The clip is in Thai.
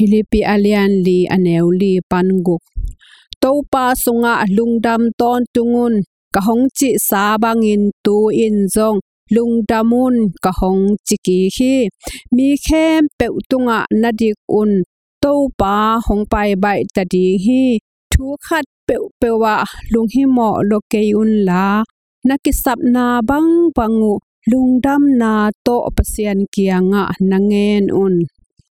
พิลิปอเลียนลีอเนวลีปันกุกตัวปาสุงะลุงดำตอนตุงุนกะหงจิสาบังอินตูอินจงลุงดำุนกะหงจิกีฮีมีเข้มเปิตุงะนาดิกุนตัวปาหงไปใบตัดีฮีทุกขัดเปิปวะลุงฮหมอโลเกยุนลานักสับนาบังปังุลุงดำนาโตปเสียนเกียงะนังเงินอุน